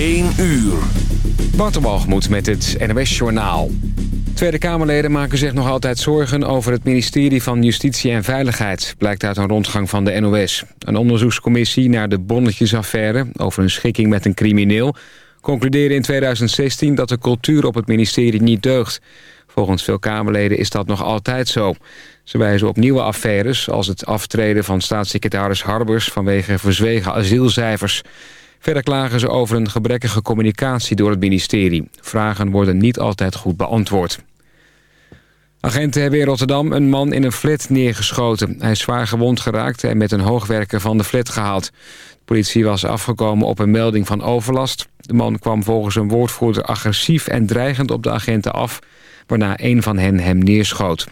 1 uur. Waterbalgemoed met het NOS Journaal. Tweede Kamerleden maken zich nog altijd zorgen over het ministerie van Justitie en Veiligheid... blijkt uit een rondgang van de NOS. Een onderzoekscommissie naar de bonnetjesaffaire... over een schikking met een crimineel... concludeerde in 2016 dat de cultuur op het ministerie niet deugt. Volgens veel Kamerleden is dat nog altijd zo. Ze wijzen op nieuwe affaires als het aftreden van staatssecretaris Harbers... vanwege verzwegen asielcijfers... Verder klagen ze over een gebrekkige communicatie door het ministerie. Vragen worden niet altijd goed beantwoord. Agenten hebben in Rotterdam een man in een flat neergeschoten. Hij is zwaar gewond geraakt en met een hoogwerker van de flat gehaald. De politie was afgekomen op een melding van overlast. De man kwam volgens een woordvoerder agressief en dreigend op de agenten af... waarna een van hen hem neerschoot.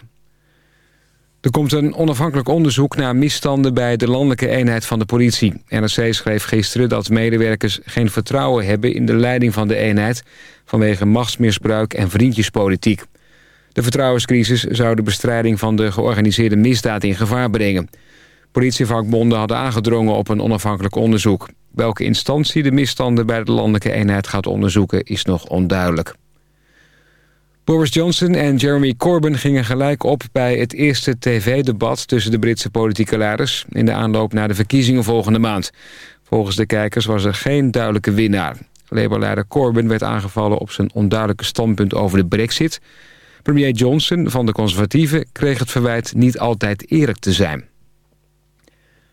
Er komt een onafhankelijk onderzoek naar misstanden bij de landelijke eenheid van de politie. NRC schreef gisteren dat medewerkers geen vertrouwen hebben in de leiding van de eenheid... vanwege machtsmisbruik en vriendjespolitiek. De vertrouwenscrisis zou de bestrijding van de georganiseerde misdaad in gevaar brengen. Politievakbonden hadden aangedrongen op een onafhankelijk onderzoek. Welke instantie de misstanden bij de landelijke eenheid gaat onderzoeken is nog onduidelijk. Boris Johnson en Jeremy Corbyn gingen gelijk op bij het eerste tv-debat tussen de Britse politieke leiders in de aanloop naar de verkiezingen volgende maand. Volgens de kijkers was er geen duidelijke winnaar. Labour-leider Corbyn werd aangevallen op zijn onduidelijke standpunt over de brexit. Premier Johnson van de conservatieven kreeg het verwijt niet altijd eerlijk te zijn.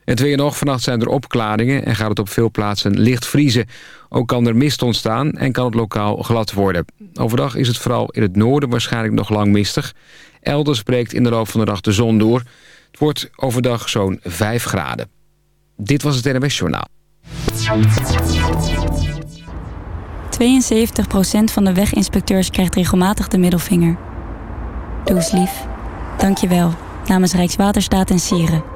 Het weer nog, vannacht zijn er opklaringen en gaat het op veel plaatsen licht vriezen. Ook kan er mist ontstaan en kan het lokaal glad worden. Overdag is het vooral in het noorden waarschijnlijk nog lang mistig. Elders breekt in de loop van de dag de zon door. Het wordt overdag zo'n 5 graden. Dit was het NMS Journaal. 72% van de weginspecteurs krijgt regelmatig de middelvinger. Doe eens lief. Dank je wel. Namens Rijkswaterstaat en Sieren.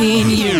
15 years.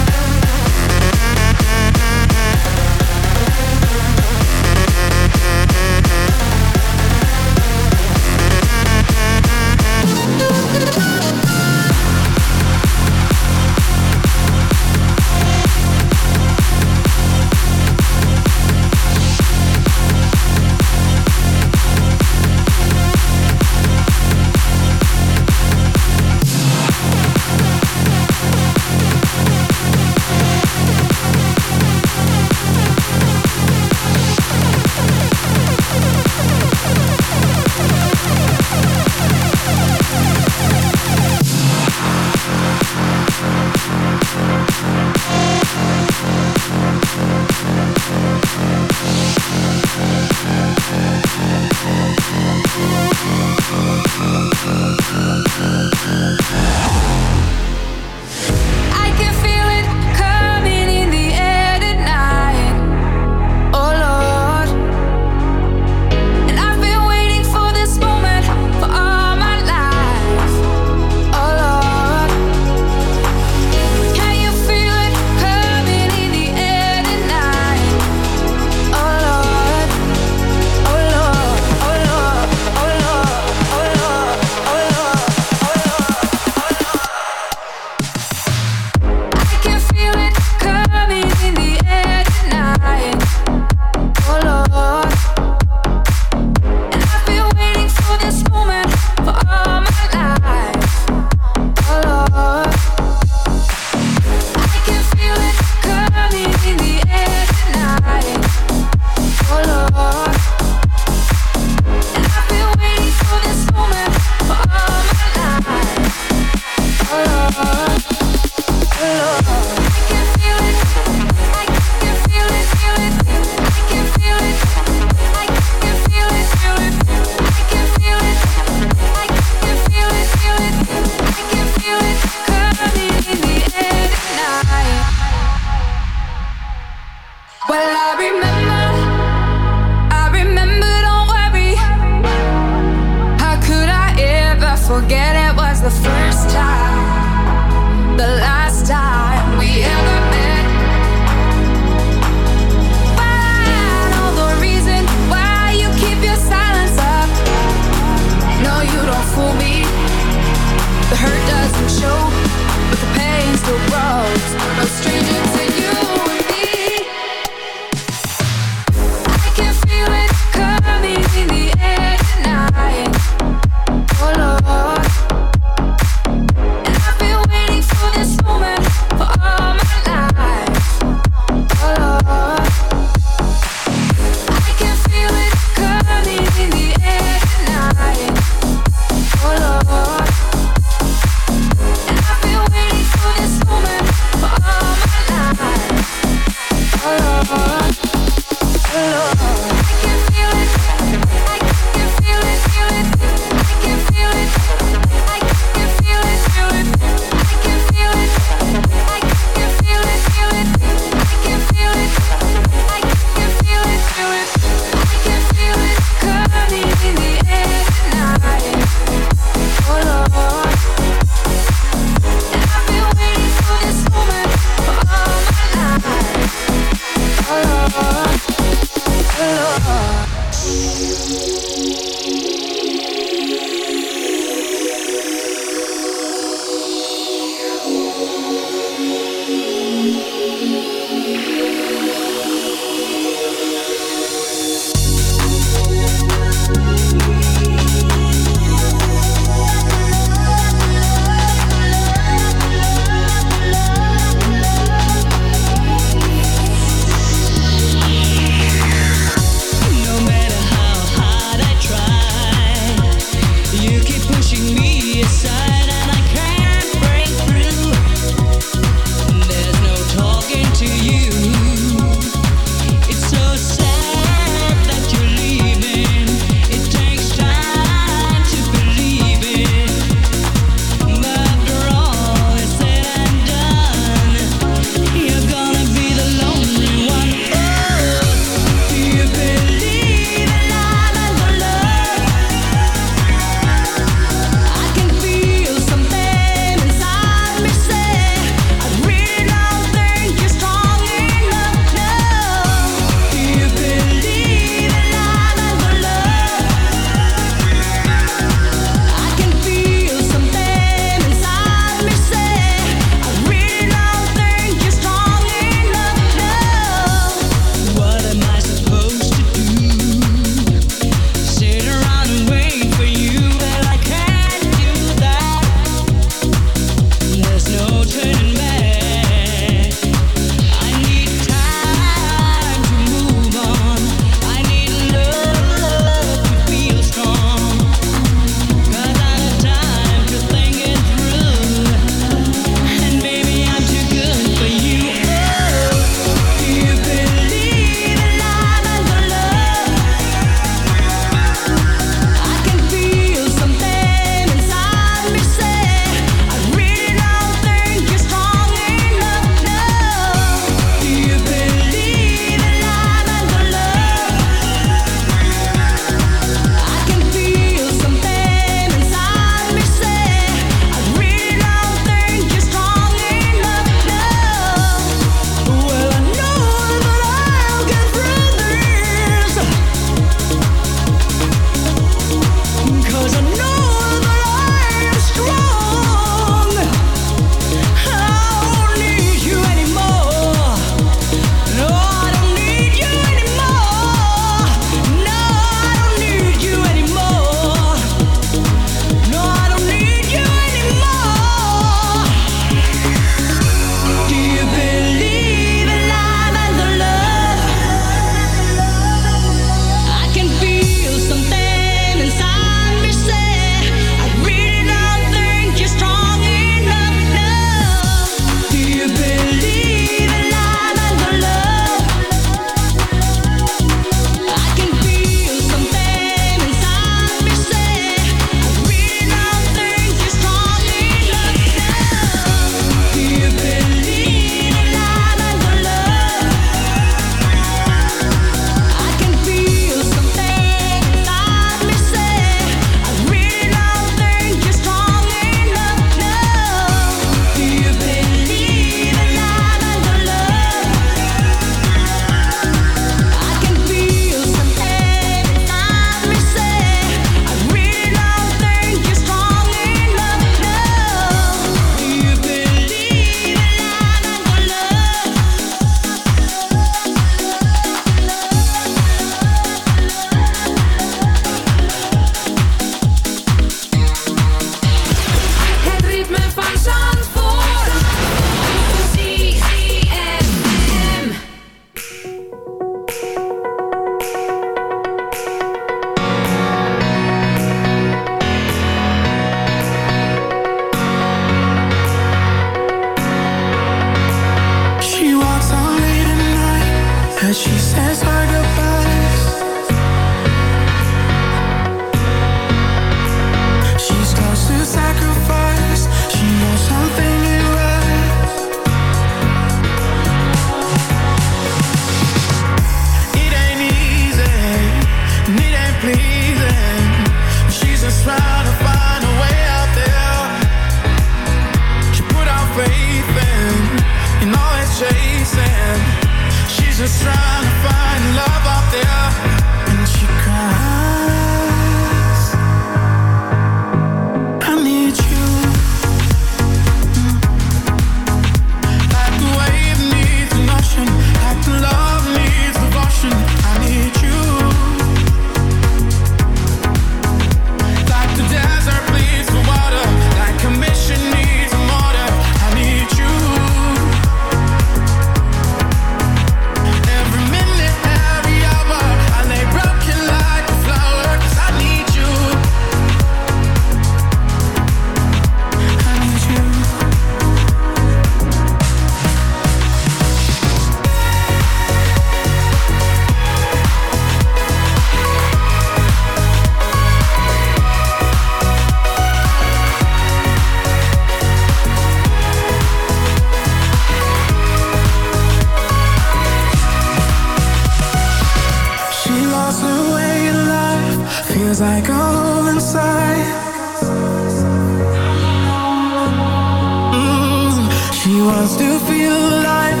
I still feel alive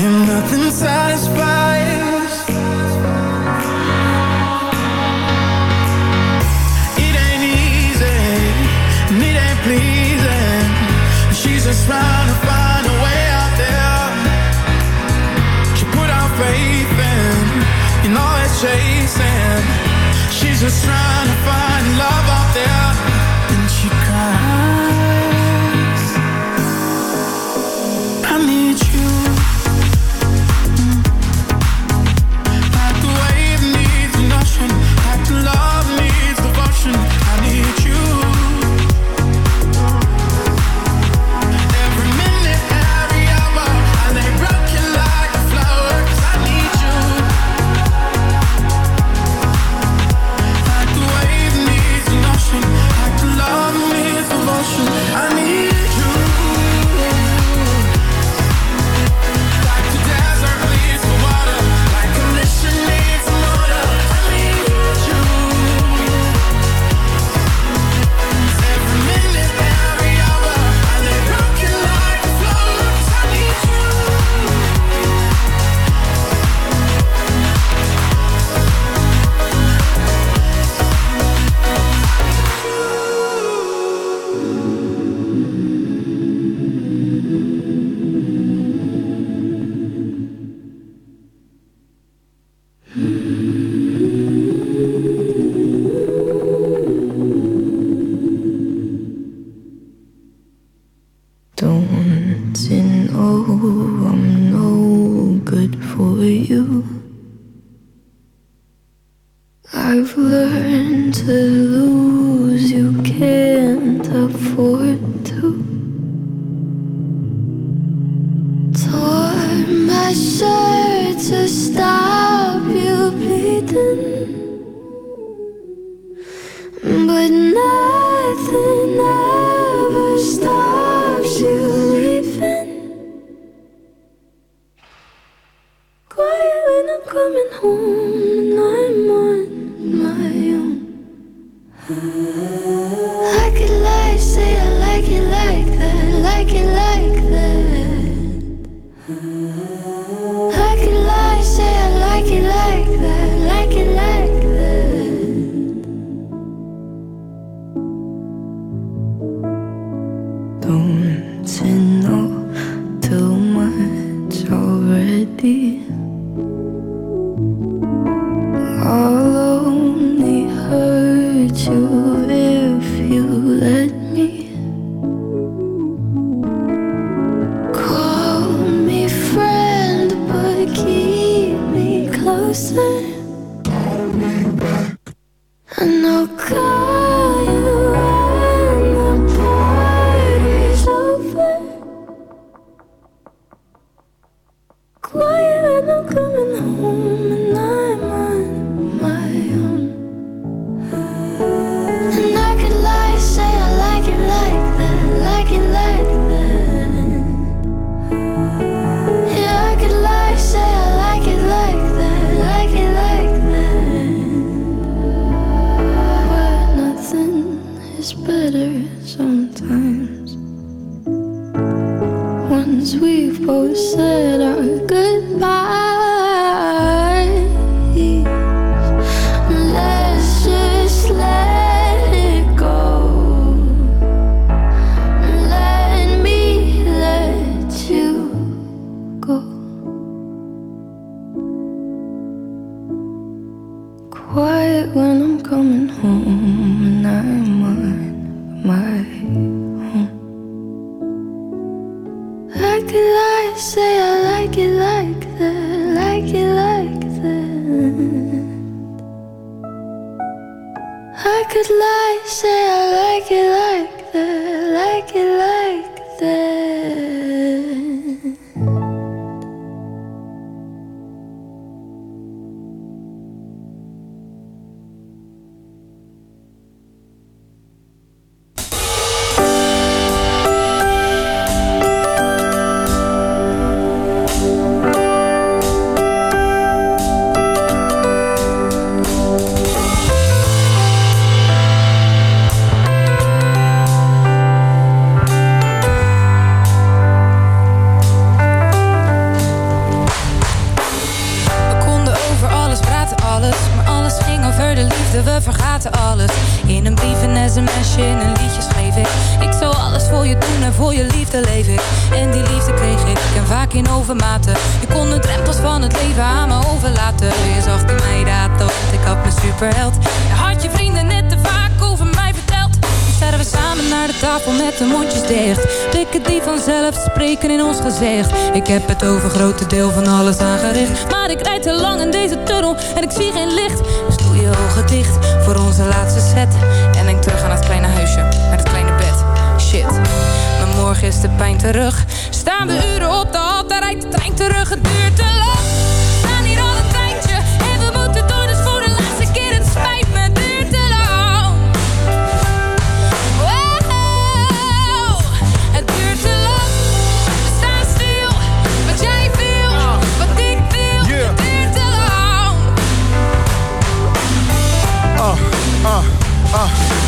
and nothing satisfies. It ain't easy and it ain't pleasing. She's just trying to find a way out there. She put faith in, chasing. She's just trying to find love Mm-hmm. Had je vrienden net te vaak over mij verteld. Nu we samen naar de tafel met de mondjes dicht. Blikken die vanzelf spreken in ons gezicht. Ik heb het over grote deel van alles aangericht. Maar ik rijd te lang in deze tunnel en ik zie geen licht. Dus doe je ogen dicht voor onze laatste set. En denk terug aan het kleine huisje met het kleine bed. Shit. Maar morgen is de pijn terug. Staan we uren op de hal, daar rijdt de trein terug. Het duurt te lang. uh, uh.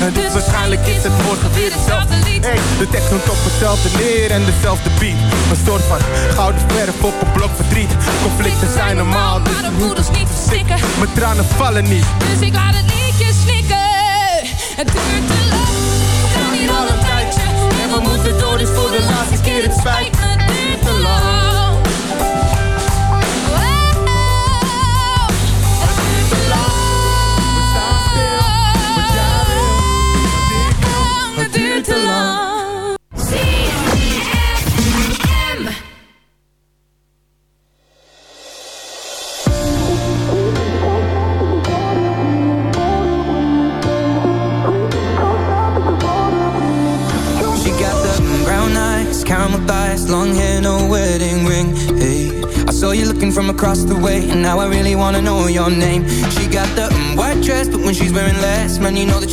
En dus waarschijnlijk is het morgen weer hetzelfde lied. Hey, de tekst noemt op hetzelfde neer en dezelfde beat. Een soort van gouden verf op een blok verdriet. Conflicten zijn normaal, dus Maar de moeders niet verstikken. mijn tranen vallen niet. Dus ik laat het liedje snikken. Het duurt te lang. We gaan hier al een tijdje. En we moeten door, dus voor de laatste keer. Het spijt me, het duurt te lang.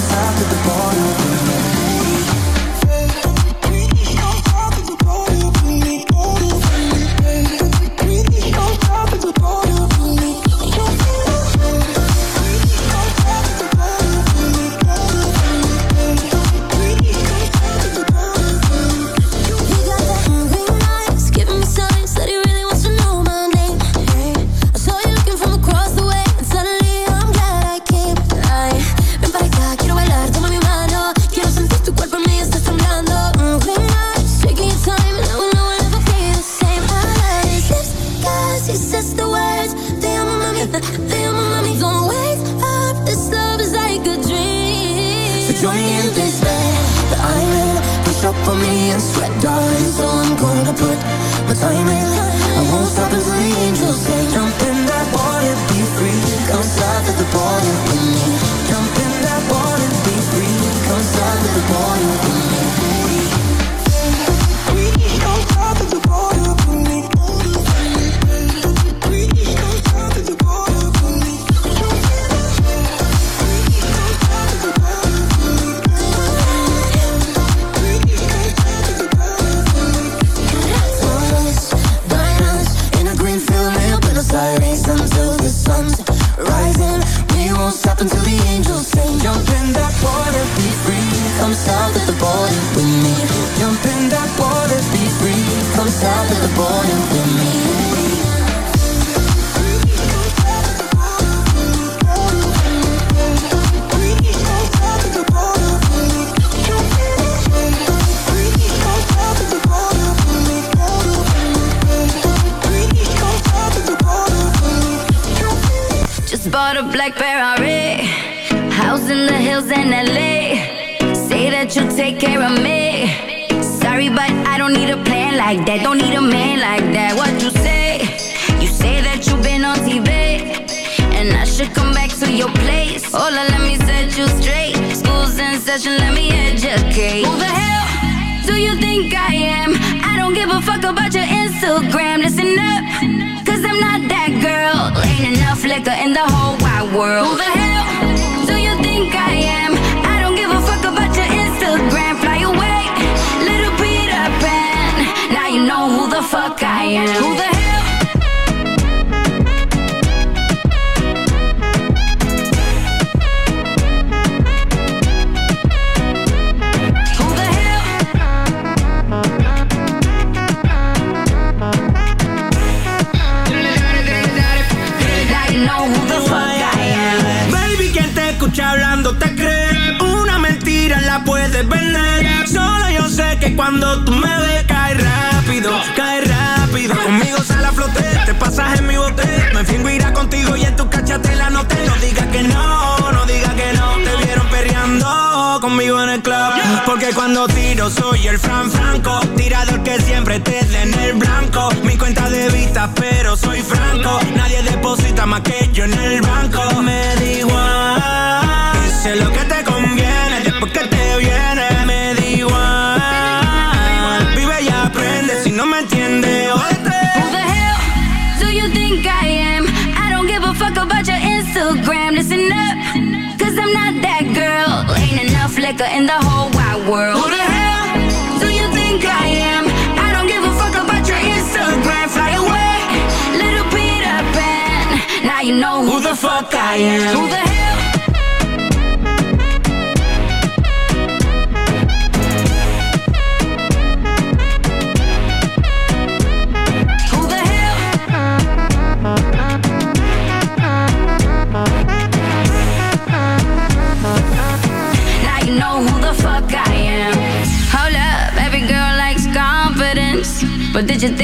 inside at the bottom. Come te la noté. No digas que no, no digas que no. Te vieron perreando conmigo en el club. Porque cuando tiro soy el Fran Franco. Tirador que siempre te den el blanco. Mi cuenta de vista, pero soy franco. Nadie deposita más que yo en el banco. Me da igual. Sé lo que te actor in the whole wide world. Who the hell do you think I am? I don't give a fuck about your Instagram. Fly away, little Peter Pan. Now you know who the fuck I am. Who the hell?